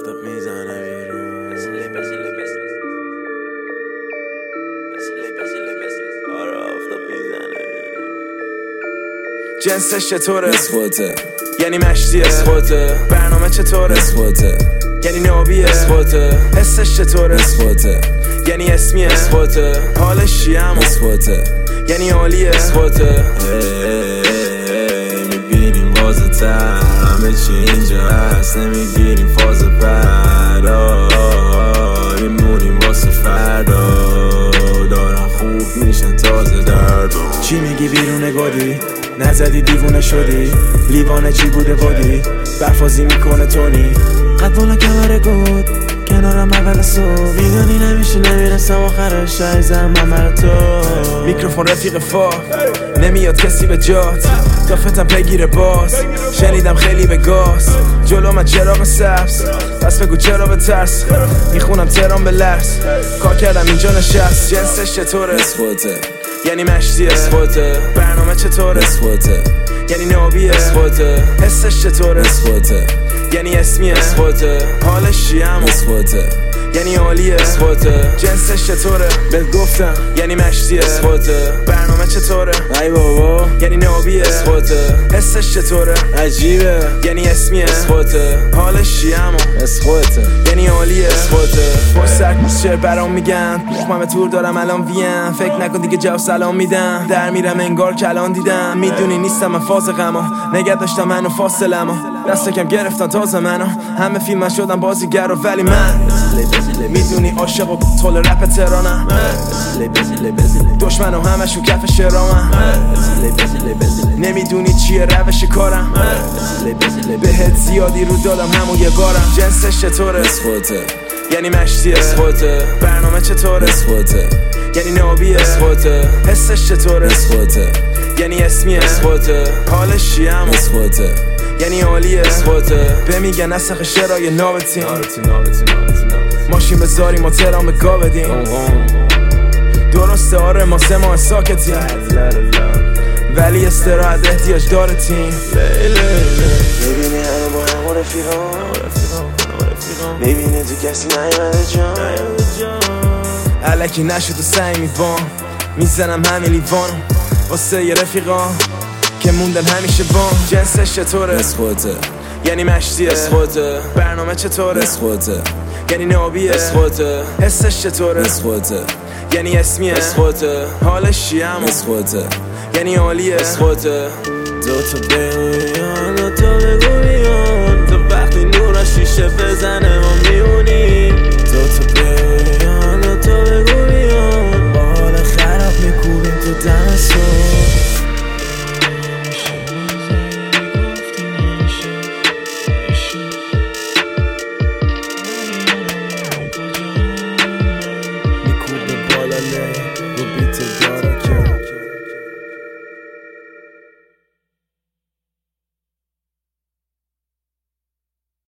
آفتاب می‌زنه بیرون آره آفتاب می‌زنه جنسش چطوره؟ اسخوته یعنی مشتیه؟ اسخوته برنامه چطوره؟ اسخوته یعنی نوبیه اسخوته حسش چطوره؟ اسخوته یعنی اسمیه؟ اسخوته حالش چیه اما یعنی عالیه؟ اسخوته می‌بینیم باز تر همه چی اینجا هست. نمی‌گیریم میشن تازه درد. چی میگی بیرون گادی نزدی دیوونه شدی؟ لیوانه چی بوده بادی؟ برفازی می‌کنه تونی؟ قد بالا کمر گود. کنارم اول صبح. می‌دونی نمیشه نمی‌رسم آخرش عیزم من تو. میکروفون رفیق فا نمیاد کسی به جات. دافتم بگیره باز. شنیدم خیلی به گاز. جلو من چراغ سبز. پس بگو چرا به ترس. می‌خونم ترام به لرس کار کردم اینجا نشست. جنسش چطوره؟ اسخوته یعنی مشتیه. اسخوته برنامه چطوره؟ اسخوته یعنی نوبیه اسخوته حسش چطوره؟ اسخوته یعنی اسمیه اسخوته حالش چیه اما؟ اسخوته یعنی عالیه اسخوته جنسش چطوره؟ بهت گفتم. یعنی مشتیه اسخوته برنامه چطوره؟ ای بابا. یعنی نوبیه اسخوته حسش چطوره؟ عجیبه. یعنی اسمیه اسخوته حالش چیه اما؟ اسخوته یعنی اسخوته پشت سر چه برام میگن؟ من تور دارم الان ویم فکر نکن دیگه جواب سلام میدم. در میرم انگار کلان دیدم. می‌دونی نیستم من فاز غما نگه داشتم منو فاصلمو دست کم گرفتن تازه منو. همه فیلم شدم بازیگر و ولی من. می‌دونی عاشق و طول رپ تهرانم. دشمن و همشون کف شرامم. نمی‌دونی چیه روش کارم. بهت زیادی رو دادم همون یه بارم. جنسش چطوره؟ اسخوته. یعنی مشتیه اسخوته. برنامه چطوره؟ اسخوته. یعنی نوبیه اسخوته. حسش چطوره؟ اسخوته. یعنی اسمیه اسخوته. حالش چیه اسخوته. یعنی عالیه. اسخوته به میگن نسخ شرای نابتیم ماشین بذاریم و ترام گا بدیم. درسته آره ما سه ماه ساکتیم. ولی استراحت احتیاج داره تیم می‌بینی همه با هم رفیقان می‌بینی تو کسی نیومده جان. علکی نشد و سعی میبام. می‌زنم همین لیوانم واسه یه رفیقان که موندن همیشه بام جنسش چطوره؟ اسخوته یعنی مشتیه؟ اسخوته برنامه چطوره؟ اسخوته یعنی نوبیه اسخوته حسش چطوره؟ اسخوته یعنی اسمیه؟ اسخوته حالش چیه اما اسخوته یعنی عالیه؟ اسخوته دو تا